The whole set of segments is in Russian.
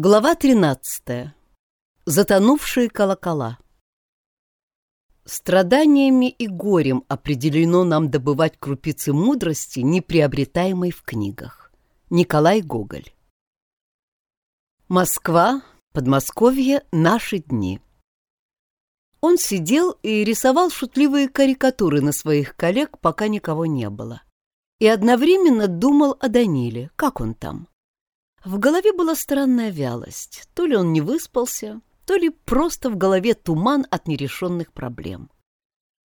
Глава 13. Затонувшие колокола. Страданиями и горем определено нам добывать крупицы мудрости, не приобретаемой в книгах. Николай Гоголь. Москва, Подмосковье, наши дни. Он сидел и рисовал шутливые карикатуры на своих коллег, пока никого не было. И одновременно думал о Даниле, как он там. В голове была странная вялость. То ли он не выспался, то ли просто в голове туман от нерешенных проблем.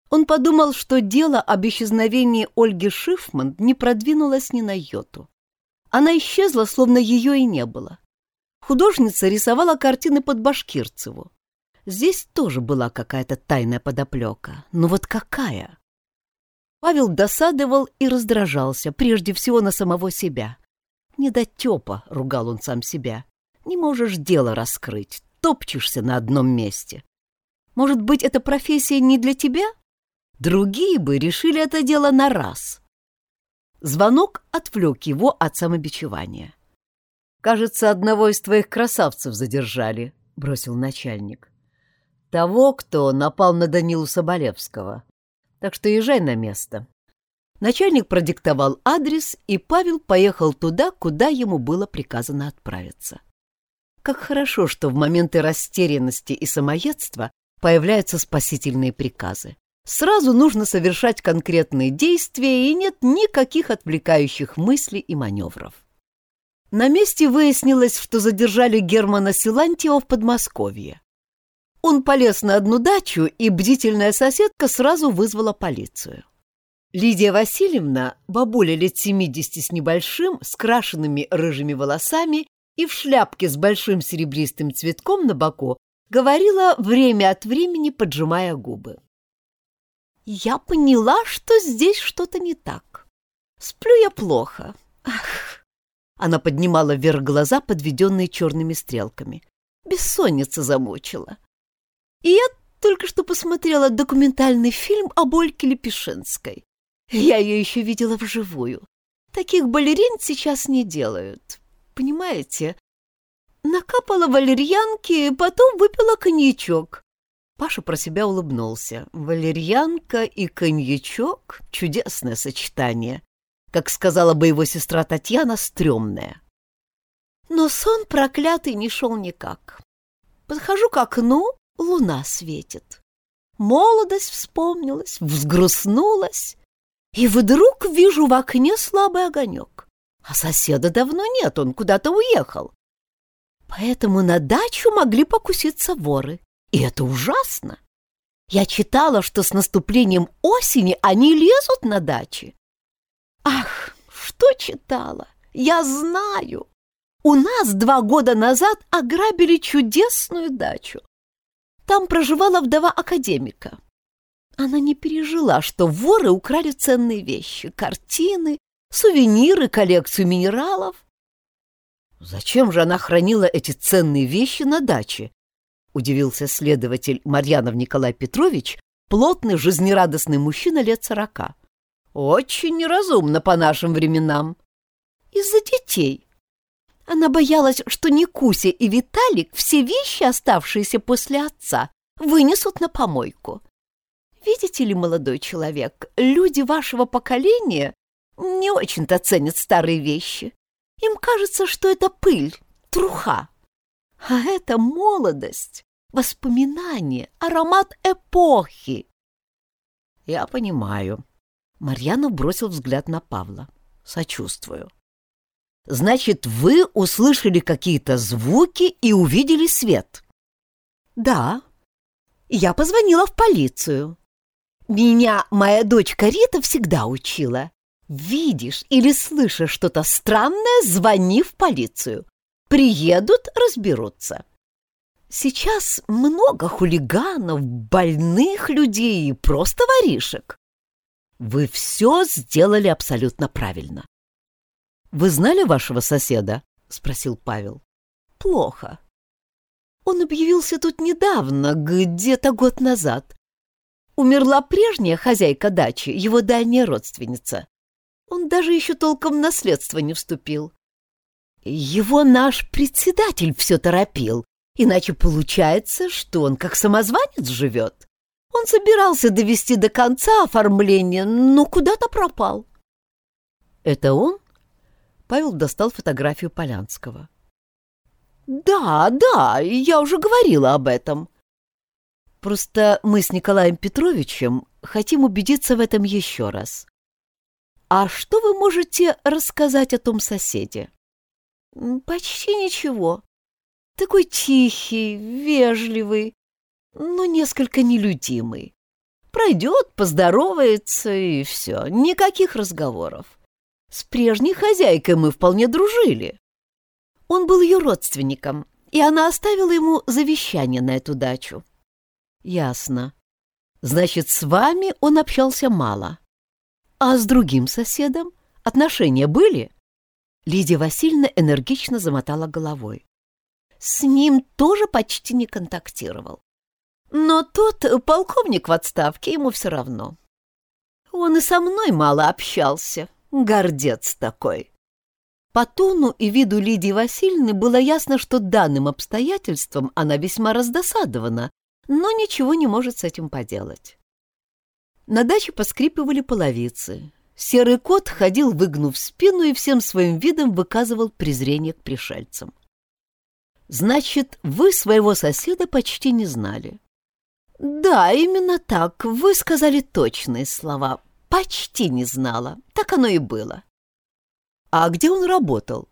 Он подумал, что дело об исчезновении Ольги Шифман не продвинулось ни на йоту. Она исчезла, словно ее и не было. Художница рисовала картины под Башкирцеву. Здесь тоже была какая-то тайная подоплека. Но вот какая? Павел досадовал и раздражался, прежде всего на самого себя. «Недотепа», — ругал он сам себя. «Не можешь дело раскрыть, топчешься на одном месте. Может быть, эта профессия не для тебя? Другие бы решили это дело на раз». Звонок отвлек его от самобичевания. «Кажется, одного из твоих красавцев задержали», — бросил начальник. «Того, кто напал на Данилу Соболевского. Так что езжай на место. Начальник продиктовал адрес, и Павел поехал туда, куда ему было приказано отправиться. Как хорошо, что в моменты растерянности и самоедства появляются спасительные приказы. Сразу нужно совершать конкретные действия, и нет никаких отвлекающих мыслей и маневров. На месте выяснилось, что задержали Германа Силантьева в Подмосковье. Он полез на одну дачу, и бдительная соседка сразу вызвала полицию. Лидия Васильевна, бабуля лет семидесяти с небольшим, с крашенными рыжими волосами и в шляпке с большим серебристым цветком на боку, говорила время от времени, поджимая губы. «Я поняла, что здесь что-то не так. Сплю я плохо. Ах!» Она поднимала вверх глаза, подведенные черными стрелками. Бессонница замучила. И я только что посмотрела документальный фильм об Ольке Лепешинской. Я ее еще видела вживую. Таких балерин сейчас не делают. Понимаете? Накапала валерьянки, потом выпила коньячок. Паша про себя улыбнулся. Валерьянка и коньячок — чудесное сочетание. Как сказала бы его сестра Татьяна, стрёмное. Но сон проклятый не шел никак. Подхожу к окну, луна светит. Молодость вспомнилась, взгрустнулась. И вдруг вижу в окне слабый огонек. А соседа давно нет, он куда-то уехал. Поэтому на дачу могли покуситься воры. И это ужасно. Я читала, что с наступлением осени они лезут на дачи. Ах, что читала? Я знаю. У нас два года назад ограбили чудесную дачу. Там проживала вдова академика. Она не пережила, что воры украли ценные вещи, картины, сувениры, коллекцию минералов. Зачем же она хранила эти ценные вещи на даче? Удивился следователь Марьянов Николай Петрович, плотный, жизнерадостный мужчина лет сорока. Очень неразумно по нашим временам. Из-за детей. Она боялась, что Никуся и Виталик все вещи, оставшиеся после отца, вынесут на помойку. Видите ли, молодой человек, люди вашего поколения не очень-то ценят старые вещи. Им кажется, что это пыль, труха. А это молодость, воспоминание, аромат эпохи. Я понимаю. Марьяна бросил взгляд на Павла. Сочувствую. Значит, вы услышали какие-то звуки и увидели свет? Да. Я позвонила в полицию. Меня моя дочка Рита всегда учила. Видишь или слышишь что-то странное, звони в полицию. Приедут, разберутся. Сейчас много хулиганов, больных людей и просто воришек. Вы все сделали абсолютно правильно. Вы знали вашего соседа? Спросил Павел. Плохо. Он объявился тут недавно, где-то год назад. Умерла прежняя хозяйка дачи, его дальняя родственница. Он даже еще толком в наследство не вступил. Его наш председатель все торопил, иначе получается, что он как самозванец живет. Он собирался довести до конца оформление, но куда-то пропал. Это он? Павел достал фотографию Полянского. Да, да, я уже говорила об этом. Просто мы с Николаем Петровичем хотим убедиться в этом еще раз. А что вы можете рассказать о том соседе? Почти ничего. Такой тихий, вежливый, но несколько нелюдимый. Пройдет, поздоровается и все, никаких разговоров. С прежней хозяйкой мы вполне дружили. Он был ее родственником, и она оставила ему завещание на эту дачу. Ясно. Значит, с вами он общался мало. А с другим соседом отношения были? Лидия Васильевна энергично замотала головой. С ним тоже почти не контактировал. Но тот полковник в отставке, ему все равно. Он и со мной мало общался, гордец такой. По тону и виду Лидии Васильевны было ясно, что данным обстоятельством она весьма раздосадована, но ничего не может с этим поделать. На даче поскрипывали половицы. Серый кот ходил, выгнув спину, и всем своим видом выказывал презрение к пришельцам. «Значит, вы своего соседа почти не знали?» «Да, именно так. Вы сказали точные слова. Почти не знала. Так оно и было». «А где он работал?»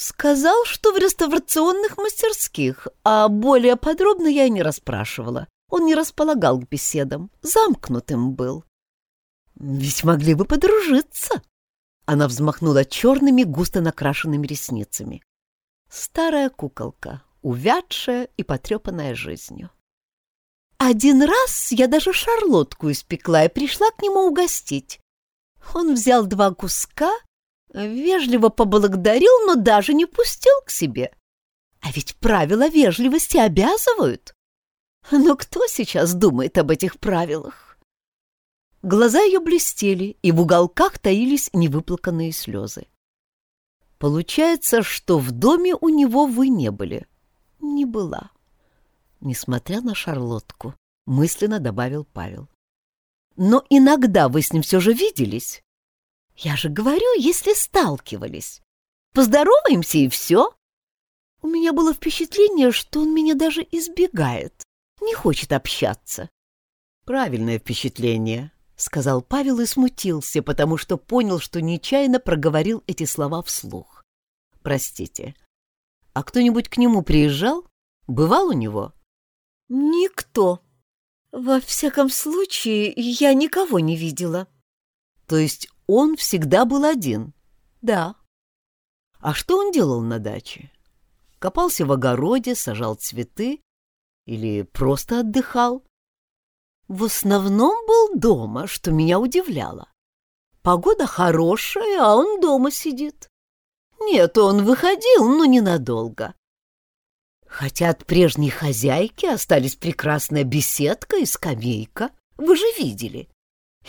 «Сказал, что в реставрационных мастерских, а более подробно я и не расспрашивала. Он не располагал к беседам, замкнутым был». «Ведь могли бы подружиться!» Она взмахнула черными, густо накрашенными ресницами. Старая куколка, увядшая и потрепанная жизнью. Один раз я даже шарлотку испекла и пришла к нему угостить. Он взял два куска Вежливо поблагодарил, но даже не пустил к себе. А ведь правила вежливости обязывают. Но кто сейчас думает об этих правилах? Глаза ее блестели, и в уголках таились невыплаканные слезы. Получается, что в доме у него вы не были. Не была. Несмотря на шарлотку, мысленно добавил Павел. Но иногда вы с ним все же виделись. Я же говорю, если сталкивались. Поздороваемся и все. У меня было впечатление, что он меня даже избегает, не хочет общаться. Правильное впечатление, сказал Павел и смутился, потому что понял, что нечаянно проговорил эти слова вслух. Простите. А кто-нибудь к нему приезжал? Бывал у него? Никто. Во всяком случае, я никого не видела. То есть он всегда был один. Да. А что он делал на даче? Копался в огороде, сажал цветы или просто отдыхал? В основном был дома, что меня удивляло. Погода хорошая, а он дома сидит. Нет, он выходил, но ненадолго. Хотя от прежней хозяйки остались прекрасная беседка и скамейка. Вы же видели.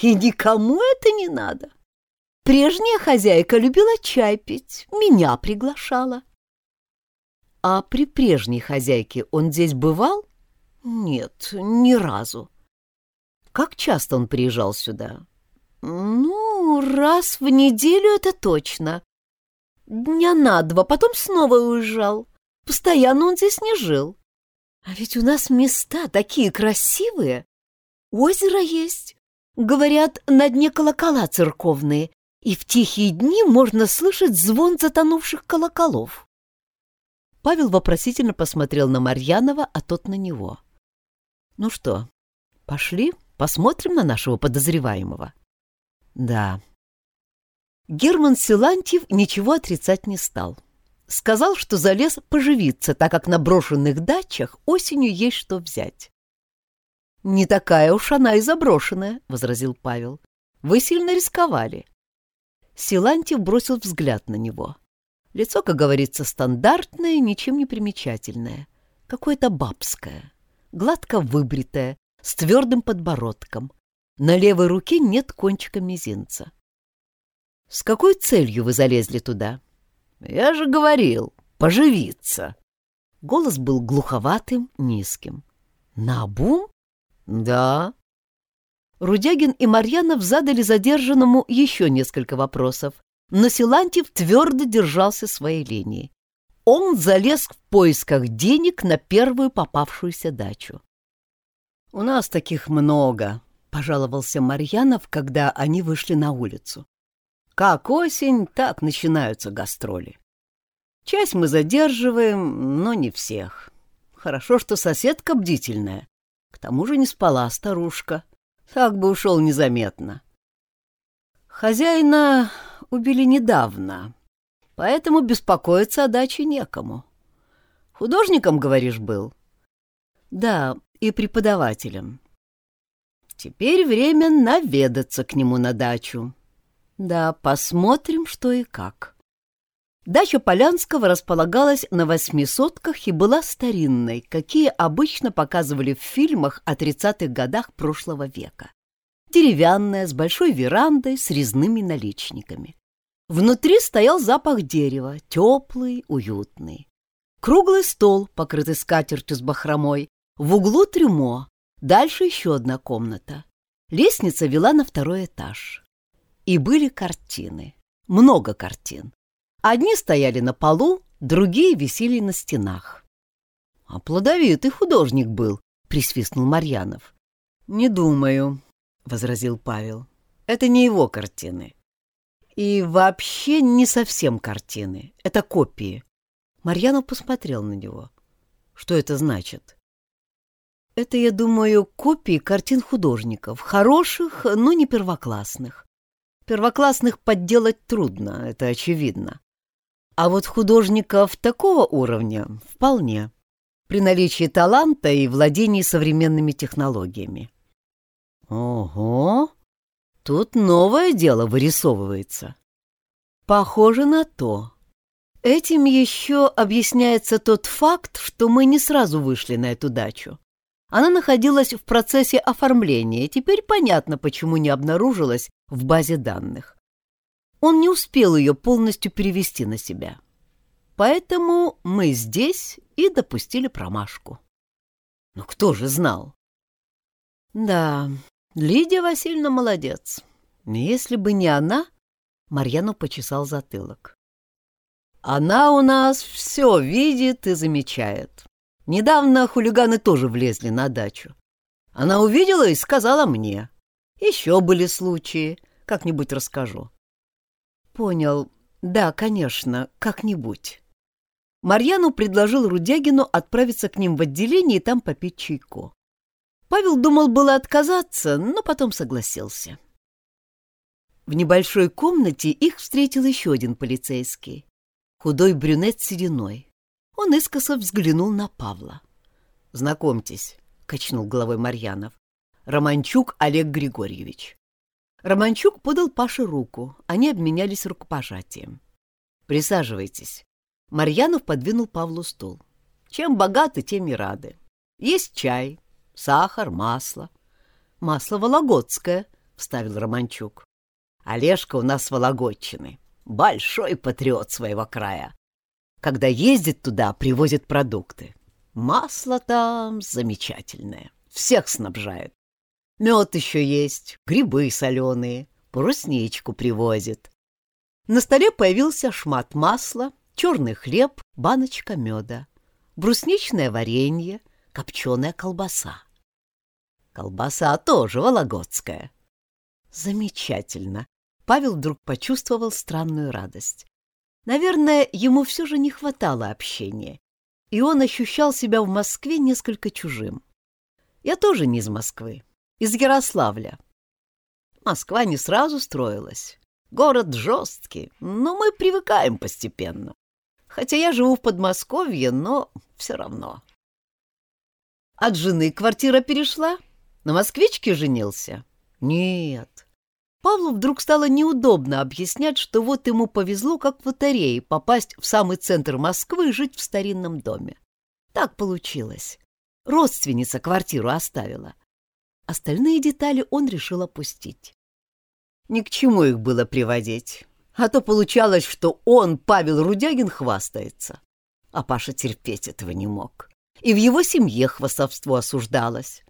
И никому это не надо. Прежняя хозяйка любила чай пить, меня приглашала. А при прежней хозяйке он здесь бывал? Нет, ни разу. Как часто он приезжал сюда? Ну, раз в неделю это точно. Дня на два, потом снова уезжал. Постоянно он здесь не жил. А ведь у нас места такие красивые. Озеро есть. Говорят, на дне колокола церковные, и в тихие дни можно слышать звон затонувших колоколов. Павел вопросительно посмотрел на Марьянова, а тот на него. «Ну что, пошли, посмотрим на нашего подозреваемого?» «Да». Герман Силантьев ничего отрицать не стал. Сказал, что залез поживиться, так как на брошенных дачах осенью есть что взять. «Не такая уж она и заброшенная», — возразил Павел. «Вы сильно рисковали. Силантьев бросил взгляд на него. Лицо, как говорится, стандартное, ничем не примечательное. Какое-то бабское, гладко выбритое, с твердым подбородком. На левой руке нет кончика мизинца. «С какой целью вы залезли туда?» Я же говорил, поживиться. Голос был глуховатым, низким. Набум? Да. Рудягин и Марьянов задали задержанному еще несколько вопросов, но Силантьев твердо держался своей линии. Он залез в поисках денег на первую попавшуюся дачу. «У нас таких много», — пожаловался Марьянов, когда они вышли на улицу. «Как осень, так начинаются гастроли. Часть мы задерживаем, но не всех. Хорошо, что соседка бдительная. К тому же не спала старушка. Так бы ушел незаметно. Хозяина убили недавно, поэтому беспокоиться о даче некому. Художником, говоришь, был? Да, и преподавателем. Теперь время наведаться к нему на дачу. Да, посмотрим, что и как. Дача Полянского располагалась на восьми сотках и была старинной, какие обычно показывали в фильмах о 30-х годах прошлого века. Деревянная, с большой верандой, с резными наличниками. Внутри стоял запах дерева, теплый, уютный. Круглый стол, покрытый скатертью с бахромой, в углу трюмо, дальше еще одна комната. Лестница вела на второй этаж. И были картины, много картин. Одни стояли на полу, другие висели на стенах. — А плодовитый художник был, — присвистнул Марьянов. — Не думаю, — возразил Павел. — Это не его картины. И вообще не совсем картины. Это копии. Марьянов посмотрел на него. Что это значит? Это, я думаю, копии картин художников. Хороших, но не первоклассных. Первоклассных подделать трудно, это очевидно. А вот художников такого уровня вполне, при наличии таланта и владении современными технологиями. Ого! Тут новое дело вырисовывается. Похоже на то. Этим еще объясняется тот факт, что мы не сразу вышли на эту дачу. Она находилась в процессе оформления, теперь понятно, почему не обнаружилась в базе данных. Он не успел ее полностью перевести на себя. Поэтому мы здесь и допустили промашку. Но кто же знал? Да, Лидия Васильевна молодец. Если бы не она, Марьяну почесал затылок. Она у нас все видит и замечает. Недавно хулиганы тоже влезли на дачу. Она увидела и сказала мне. Еще были случаи, как-нибудь расскажу. Понял. Да, конечно, как-нибудь. Марьяну предложил Рудягину отправиться к ним в отделение и там попить чайку. Павел думал было отказаться, но потом согласился. В небольшой комнате их встретил еще один полицейский. Худой брюнет с сединой. Он искоса взглянул на Павла. «Знакомьтесь», — качнул головой Марьянов. «Романчук Олег Григорьевич». Романчук подал Паше руку, они обменялись рукопожатием. «Присаживайтесь». Марьянов подвинул Павлу стул. «Чем богаты, тем и рады. Есть чай, сахар, масло». «Масло вологодское», — вставил Романчук. «Олежка у нас вологодчины, большой патриот своего края. Когда ездит туда, привозит продукты. Масло там замечательное, всех снабжает. Мед еще есть, грибы соленые, брусничку привозит. На столе появился шмат масла, черный хлеб, баночка меда, брусничное варенье, копченая колбаса. Колбаса тоже вологодская. Замечательно. Павел вдруг почувствовал странную радость. Наверное, ему все же не хватало общения, и он ощущал себя в Москве несколько чужим. Я тоже не из Москвы из Ярославля. Москва не сразу строилась. Город жесткий, но мы привыкаем постепенно. Хотя я живу в Подмосковье, но все равно. От жены квартира перешла? На москвичке женился? Нет. Павлу вдруг стало неудобно объяснять, что вот ему повезло, как в лотерее, попасть в самый центр Москвы и жить в старинном доме. Так получилось. Родственница квартиру оставила. Остальные детали он решил опустить. Ни к чему их было приводить. А то получалось, что он, Павел Рудягин, хвастается. А Паша терпеть этого не мог. И в его семье хвастовство осуждалось.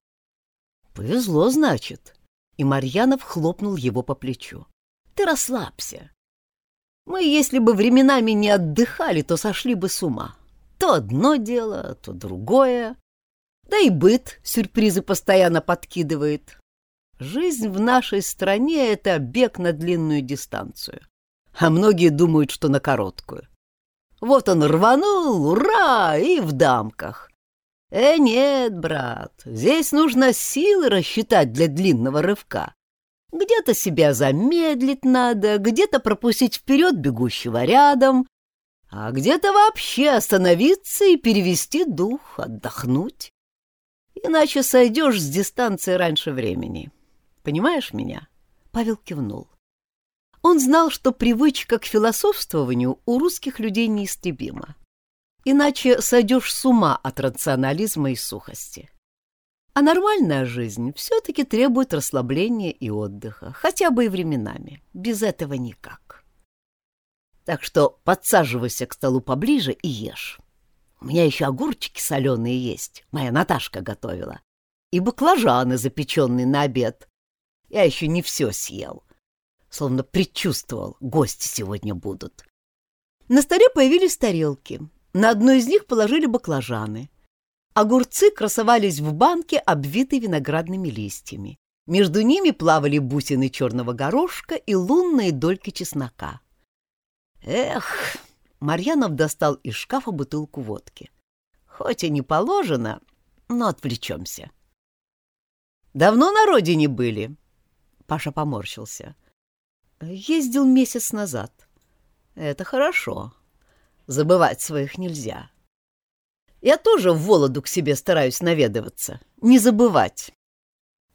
Повезло, значит. И Марьянов хлопнул его по плечу. Ты расслабься. Мы, если бы временами не отдыхали, то сошли бы с ума. То одно дело, то другое. Да и быт сюрпризы постоянно подкидывает. Жизнь в нашей стране — это бег на длинную дистанцию. А многие думают, что на короткую. Вот он рванул, ура, и в дамках. Э, нет, брат, здесь нужно силы рассчитать для длинного рывка. Где-то себя замедлить надо, где-то пропустить вперед бегущего рядом, а где-то вообще остановиться и перевести дух, отдохнуть. Иначе сойдешь с дистанции раньше времени. Понимаешь меня? Павел кивнул. Он знал, что привычка к философствованию у русских людей неистребима. Иначе сойдешь с ума от рационализма и сухости. А нормальная жизнь все-таки требует расслабления и отдыха, хотя бы и временами. Без этого никак. Так что подсаживайся к столу поближе и ешь. У меня еще огурчики соленые есть, моя Наташка готовила. И баклажаны, запеченные на обед. Я еще не все съел. Словно предчувствовал, гости сегодня будут. На столе появились тарелки. На одной из них положили баклажаны — Огурцы красовались в банке, обвитой виноградными листьями. Между ними плавали бусины черного горошка и лунные дольки чеснока. Эх, Марьянов достал из шкафа бутылку водки. Хоть и не положено, но отвлечемся. Давно на родине были? Паша поморщился. Ездил месяц назад. Это хорошо. Забывать своих нельзя. Я тоже в Володу к себе стараюсь наведываться, не забывать.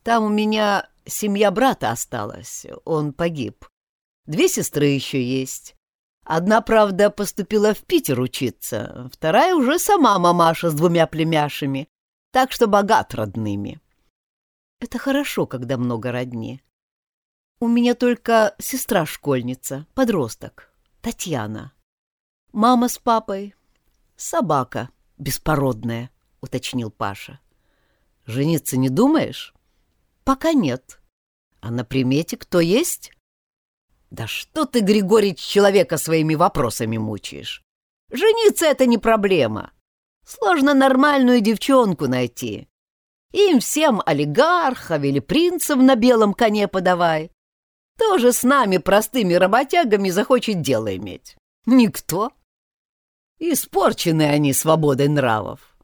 Там у меня семья брата осталась, он погиб. Две сестры еще есть. Одна, правда, поступила в Питер учиться, вторая уже сама мамаша с двумя племяшами, так что богат родными. Это хорошо, когда много родни. У меня только сестра-школьница, подросток, Татьяна. Мама с папой, собака, беспородная, — уточнил Паша. — Жениться не думаешь? — Пока нет. — А на примете кто есть? — Да что ты, Григорий, человека своими вопросами мучаешь? Жениться — это не проблема. Сложно нормальную девчонку найти. Им всем олигархов или принцев на белом коне подавай. Тоже с нами, простыми работягами, захочет дело иметь. Никто. Испорчены они свободой нравов.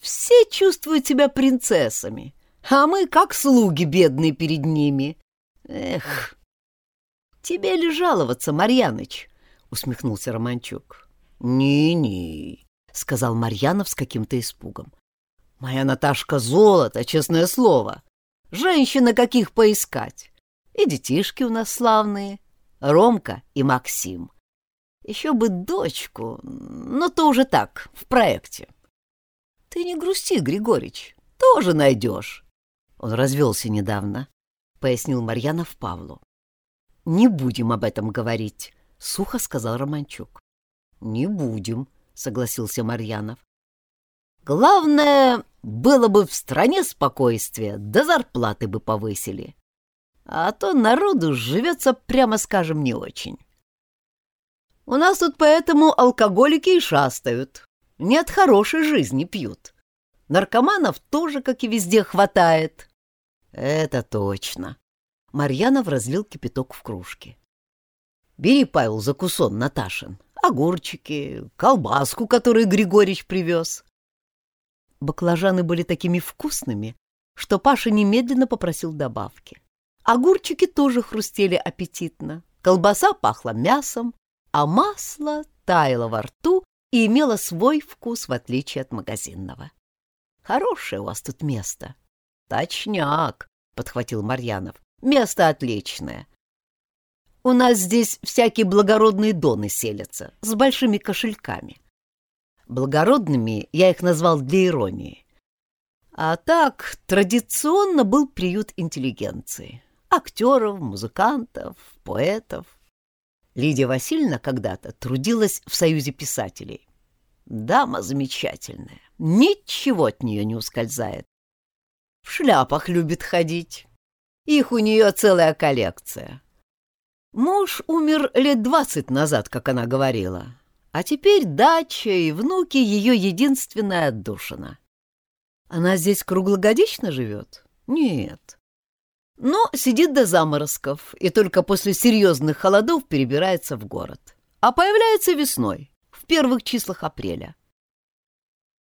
Все чувствуют себя принцессами, а мы как слуги бедные перед ними. Эх, тебе ли жаловаться, Марьяныч? Усмехнулся Романчук. Не-не, сказал Марьянов с каким-то испугом. Моя Наташка золото, честное слово. Женщина каких поискать. И детишки у нас славные, Ромка и Максим. Еще бы дочку, но то уже так, в проекте. Ты не грусти, Григорич, тоже найдешь. Он развелся недавно, — пояснил Марьянов Павлу. Не будем об этом говорить, — сухо сказал Романчук. Не будем, — согласился Марьянов. Главное, было бы в стране спокойствие, да зарплаты бы повысили. А то народу живется, прямо скажем, не очень. У нас тут поэтому алкоголики и шастают. Не от хорошей жизни пьют. Наркоманов тоже, как и везде, хватает. Это точно. Марьянов разлил кипяток в кружке. Бери, Павел, закусон Наташин. Огурчики, колбаску, которую Григорьевич привез. Баклажаны были такими вкусными, что Паша немедленно попросил добавки. Огурчики тоже хрустели аппетитно. Колбаса пахла мясом, а масло таяло во рту и имело свой вкус, в отличие от магазинного. «Хорошее у вас тут место». «Точняк», — подхватил Марьянов. «Место отличное. У нас здесь всякие благородные доны селятся, с большими кошельками. Благородными я их назвал для иронии. А так, традиционно был приют интеллигенции. Актеров, музыкантов, поэтов. Лидия Васильевна когда-то трудилась в Союзе писателей. Дама замечательная, ничего от нее не ускользает. В шляпах любит ходить. Их у нее целая коллекция. Муж умер лет двадцать назад, как она говорила. А теперь дача и внуки — ее единственная отдушина. Она здесь круглогодично живет? Нет. Но сидит до заморозков и только после серьезных холодов перебирается в город. А появляется весной, в первых числах апреля.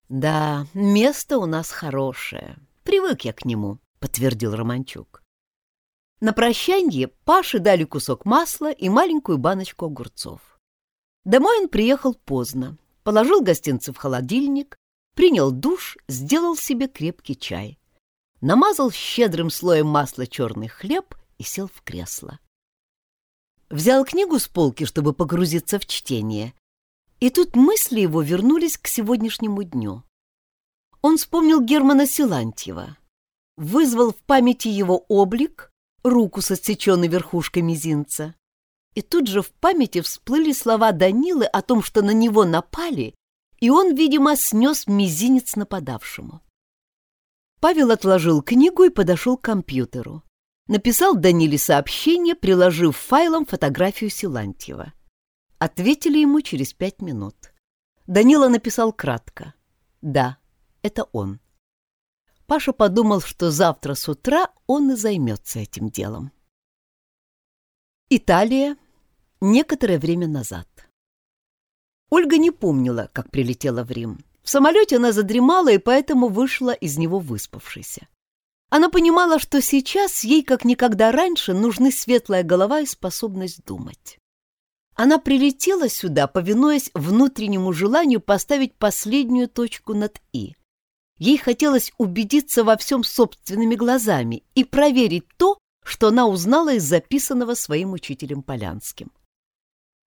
Да, место у нас хорошее. Привык я к нему, подтвердил Романчук. На прощанье Паше дали кусок масла и маленькую баночку огурцов. Домой он приехал поздно, положил гостинцы в холодильник, принял душ, сделал себе крепкий чай. Намазал щедрым слоем масла черный хлеб и сел в кресло. Взял книгу с полки, чтобы погрузиться в чтение. И тут мысли его вернулись к сегодняшнему дню. Он вспомнил Германа Силантьева, вызвал в памяти его облик, руку с отсеченной верхушкой мизинца. И тут же в памяти всплыли слова Данилы о том, что на него напали, и он, видимо, снес мизинец нападавшему. Павел отложил книгу и подошел к компьютеру. Написал Даниле сообщение, приложив файлом фотографию Силантьева. Ответили ему через пять минут. Данила написал кратко. «Да, это он». Паша подумал, что завтра с утра он и займется этим делом. Италия. Некоторое время назад. Ольга не помнила, как прилетела в Рим. В самолете она задремала и поэтому вышла из него выспавшейся. Она понимала, что сейчас ей, как никогда раньше, нужны светлая голова и способность думать. Она прилетела сюда, повинуясь внутреннему желанию поставить последнюю точку над «и», Ей хотелось убедиться во всем собственными глазами и проверить то, что она узнала из записанного своим учителем Полянским.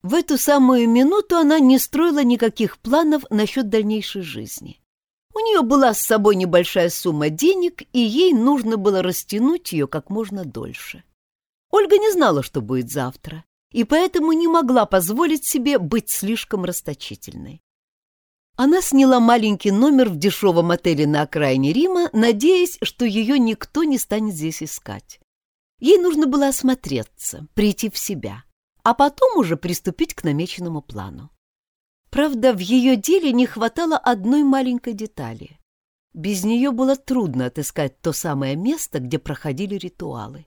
В эту самую минуту она не строила никаких планов насчет дальнейшей жизни. У нее была с собой небольшая сумма денег, и ей нужно было растянуть ее как можно дольше. Ольга не знала, что будет завтра, и поэтому не могла позволить себе быть слишком расточительной. Она сняла маленький номер в дешевом отеле на окраине Рима, надеясь, что ее никто не станет здесь искать. Ей нужно было осмотреться, прийти в себя, а потом уже приступить к намеченному плану. Правда, в ее деле не хватало одной маленькой детали. Без нее было трудно отыскать то самое место, где проходили ритуалы.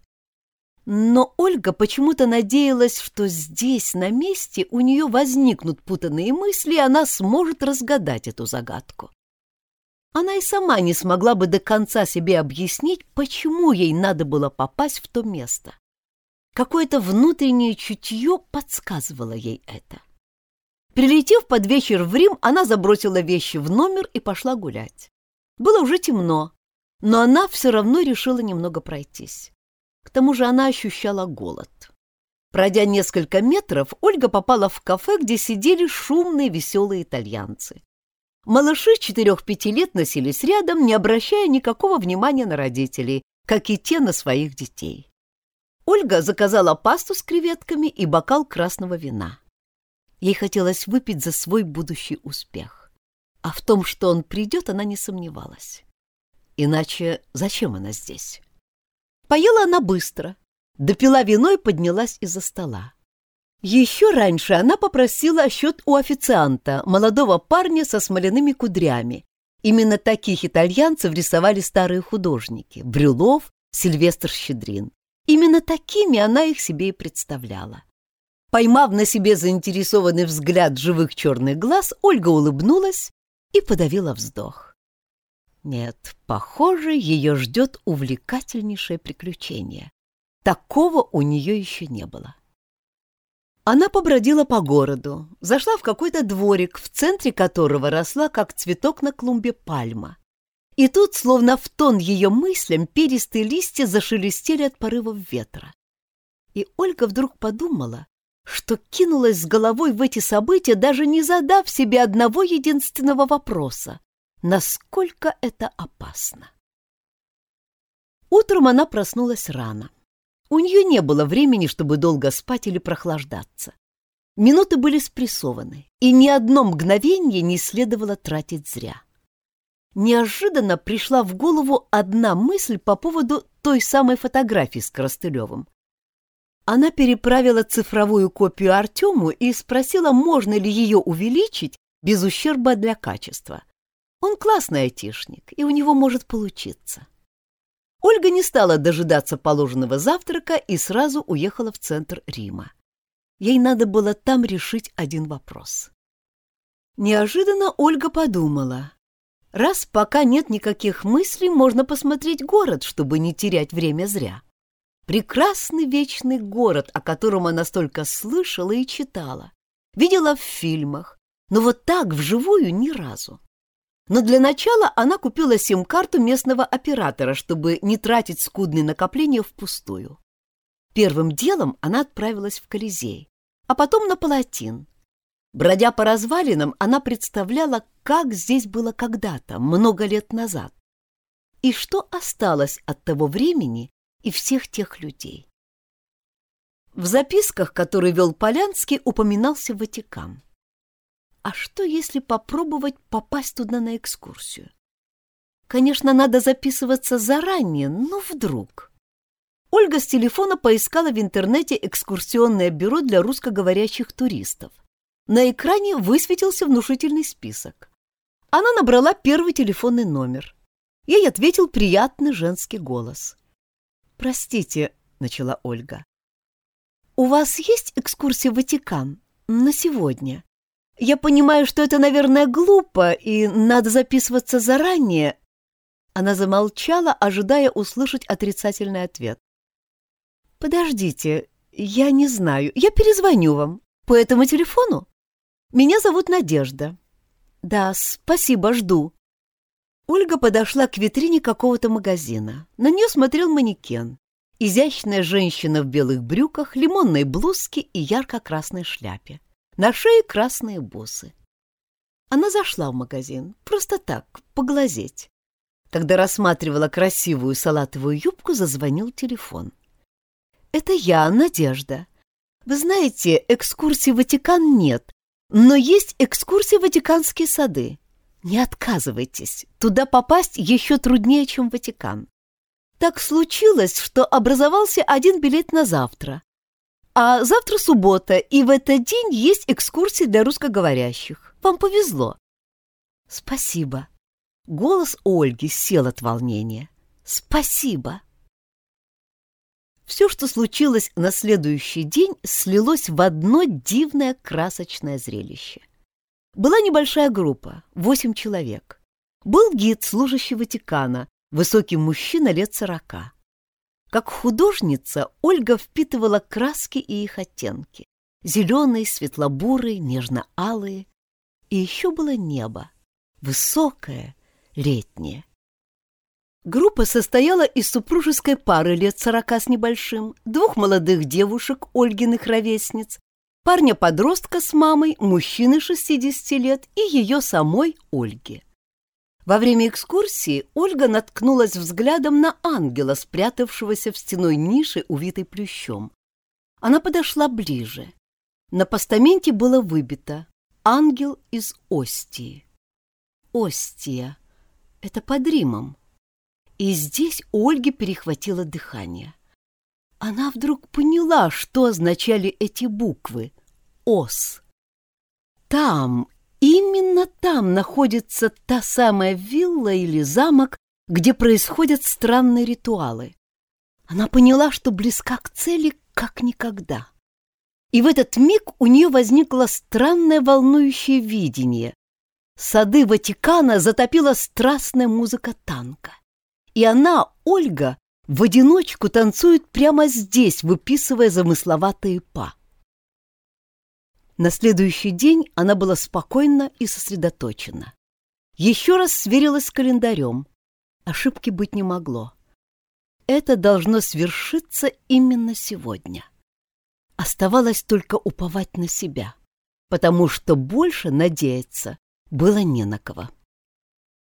Но Ольга почему-то надеялась, что здесь, на месте, у нее возникнут путанные мысли, и она сможет разгадать эту загадку. Она и сама не смогла бы до конца себе объяснить, почему ей надо было попасть в то место. Какое-то внутреннее чутье подсказывало ей это. Прилетев под вечер в Рим, она забросила вещи в номер и пошла гулять. Было уже темно, но она все равно решила немного пройтись. К тому же она ощущала голод. Пройдя несколько метров, Ольга попала в кафе, где сидели шумные веселые итальянцы. Малыши четырех-пяти лет носились рядом, не обращая никакого внимания на родителей, как и те на своих детей. Ольга заказала пасту с креветками и бокал красного вина. Ей хотелось выпить за свой будущий успех. А в том, что он придет, она не сомневалась. Иначе зачем она здесь? Поела она быстро, допила вино и поднялась из-за стола. Еще раньше она попросила счет у официанта, молодого парня со смоляными кудрями. Именно таких итальянцев рисовали старые художники – Брюлов, Сильвестр Щедрин. Именно такими она их себе и представляла. Поймав на себе заинтересованный взгляд живых черных глаз, Ольга улыбнулась и подавила вздох. Нет, похоже, ее ждет увлекательнейшее приключение. Такого у нее еще не было. Она побродила по городу, зашла в какой-то дворик, в центре которого росла, как цветок на клумбе, пальма. И тут, словно в тон ее мыслям, перистые листья зашелестели от порывов ветра. И Ольга вдруг подумала, что кинулась с головой в эти события, даже не задав себе одного единственного вопроса насколько это опасно. Утром она проснулась рано. У нее не было времени, чтобы долго спать или прохлаждаться. Минуты были спрессованы, и ни одно мгновение не следовало тратить зря. Неожиданно пришла в голову одна мысль по поводу той самой фотографии с Коростылевым. Она переправила цифровую копию Артему и спросила, можно ли ее увеличить без ущерба для качества. Он классный айтишник, и у него может получиться. Ольга не стала дожидаться положенного завтрака и сразу уехала в центр Рима. Ей надо было там решить один вопрос. Неожиданно Ольга подумала, раз пока нет никаких мыслей, можно посмотреть город, чтобы не терять время зря. Прекрасный вечный город, о котором она столько слышала и читала, видела в фильмах, но вот так вживую ни разу. Но для начала она купила сим-карту местного оператора, чтобы не тратить скудные накопления впустую. Первым делом она отправилась в Колизей, а потом на Палатин. Бродя по развалинам, она представляла, как здесь было когда-то, много лет назад, и что осталось от того времени и всех тех людей. В записках, которые вел Полянский, упоминался Ватикан. А что, если попробовать попасть туда на экскурсию? Конечно, надо записываться заранее, но вдруг. Ольга с телефона поискала в интернете экскурсионное бюро для русскоговорящих туристов. На экране высветился внушительный список. Она набрала первый телефонный номер. Ей ответил приятный женский голос. «Простите», — начала Ольга. «У вас есть экскурсия в Ватикан на сегодня?» Я понимаю, что это, наверное, глупо, и надо записываться заранее. Она замолчала, ожидая услышать отрицательный ответ. Подождите, я не знаю. Я перезвоню вам. По этому телефону? Меня зовут Надежда. Да, спасибо, жду. Ольга подошла к витрине какого-то магазина. На нее смотрел манекен. Изящная женщина в белых брюках, лимонной блузке и ярко-красной шляпе. На шее красные бусы. Она зашла в магазин, просто так, поглазеть. Когда рассматривала красивую салатовую юбку, зазвонил телефон. «Это я, Надежда. Вы знаете, экскурсии в Ватикан нет, но есть экскурсии в Ватиканские сады. Не отказывайтесь, туда попасть еще труднее, чем в Ватикан. Так случилось, что образовался один билет на завтра. А завтра суббота, и в этот день есть экскурсии для русскоговорящих. Вам повезло. Спасибо. Голос Ольги сел от волнения. Спасибо. Все, что случилось на следующий день, слилось в одно дивное красочное зрелище. Была небольшая группа, восемь человек. Был гид, служащий Ватикана, высокий мужчина лет сорока. Как художница Ольга впитывала краски и их оттенки. Зеленые, светлобурые, нежно-алые. И еще было небо. Высокое, летнее. Группа состояла из супружеской пары лет сорока с небольшим, двух молодых девушек, Ольгиных ровесниц, парня-подростка с мамой, мужчины 60 лет и ее самой Ольги. Во время экскурсии Ольга наткнулась взглядом на ангела, спрятавшегося в стеной нише, увитой плющом. Она подошла ближе. На постаменте было выбито «Ангел из Остии». Остия. Это под Римом. И здесь у Ольги перехватило дыхание. Она вдруг поняла, что означали эти буквы «Ос». Там, Именно там находится та самая вилла или замок, где происходят странные ритуалы. Она поняла, что близка к цели как никогда. И в этот миг у нее возникло странное волнующее видение. Сады Ватикана затопила страстная музыка танка. И она, Ольга, в одиночку танцует прямо здесь, выписывая замысловатые па. На следующий день она была спокойна и сосредоточена. Еще раз сверилась с календарем. Ошибки быть не могло. Это должно свершиться именно сегодня. Оставалось только уповать на себя, потому что больше надеяться было не на кого.